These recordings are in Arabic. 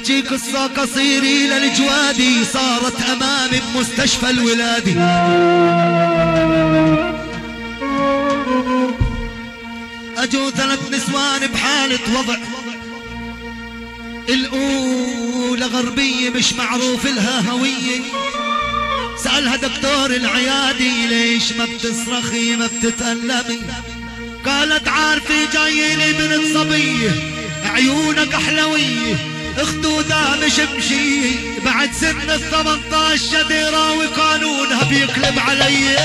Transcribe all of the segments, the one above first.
أحكي قصة قصيرة للجوادي. صارت امامي بمستشفى الولادي اجوا ثلاث نسوان بحالة وضع. الأولى غربية مش معروف لها هوية. سألها دكتور العيادي ليش ما بتصرخي ما بتتألمي. قالت عارفة جاييني من الصبية عيونك حلوية اخدودها مش مشي بعد سن الثمنطاش شديرة وقانونها بيقلب علي.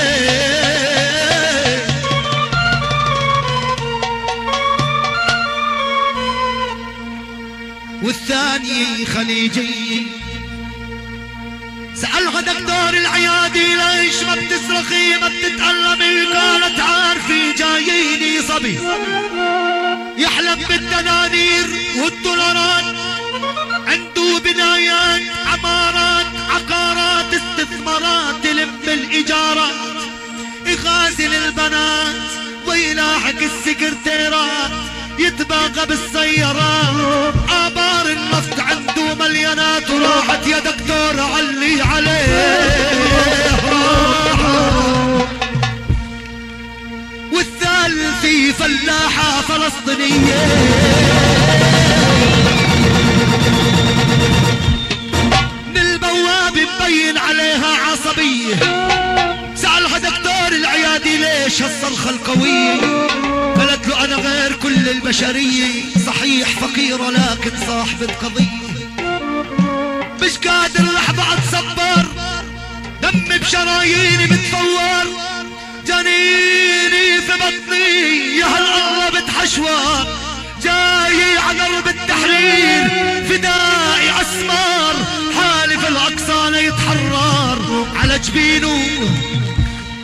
والثانية خليجية سألها دكتور العيادي ليش ما بتصرخي ما بتتألمي؟ قالت عارفي جاييني صبي. يحلم بالدنانير والدولارات. عنده بنايات عمارات عقارات استثمارات يلم الإيجارات يغازل البنات ويلاحق السكرتيرات يتباقى بالسيارات آبار النفط عنده مليانات وراحت يا دكتور علي عليه والثالثي فلاحة فلسطينية. من البواب مبين عليها عصبية سألها دكتور العيادي ليش هالصرخة القوية قالت له أنا غير كل البشرية صحيح فقيرة لكن صاحبة قضية مش قادر لحظة أتصبر دمي بشراييني متفور. على جبينه.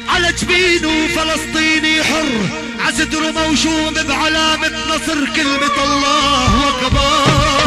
على جبينه فلسطيني حر. عصدره موشوم بعلامة نصر كلمة الله أكبر.